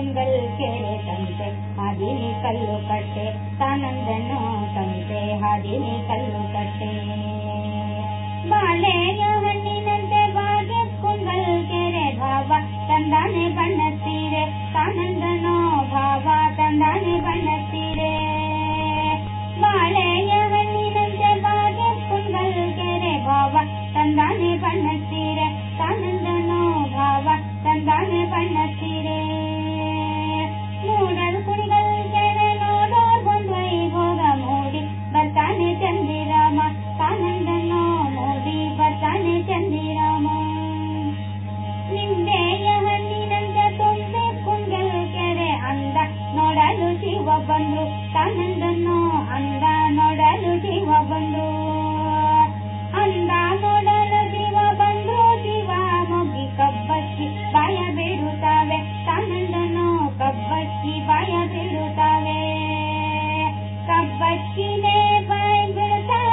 ङ्गल् केरे सन्ते आदिनी कल् कर्ते सन्दो ते आदिनी कल्लु कर्ते ದಕ್ಷಿಣೆ ಬೈಬಿಡ್ತಾರೆಬ್ಬಿಡು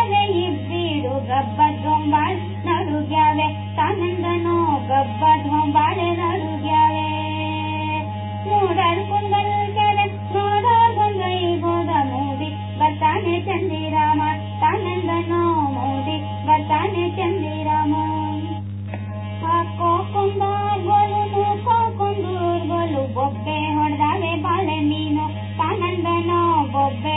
ಗಬ್ಬ ಧ್ವಂಬಾಳ್ ನಡುಗ್ಯಾವೆ ತಾನಂದನು ಗಬ್ಬ ಧ್ವಂಬಾಳ್ ನಡುಗ್ಯಾವೆ ನೋಡಾರ್ ಕುಂದಲ್ಗ್ಯಾವೆ ನೋಡಾರ್ ಬಂದೈಬೋದ ಮೂಡಿ ಬರ್ತಾನೆ ಚಂದಿರಾಮ ತಾನಂದನು ಮೂಡಿ ಬರ್ತಾನೆ ಚಂದಿರಾಮ ಹಾಕೋ ಕುಂದಾರ್ಗೋಲು ನೂಕೋ ಕುಂದೂರ್ಗೋಲು ಬೊಬ್ಬೆ ಹೊಡೆದಾವೆ ಬಾಳೆ ನೀನು ತಾನಂದನು ಬೊಬ್ಬೆ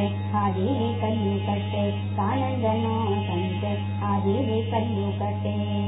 आ कर्ते कानन्दो आ दे हे कु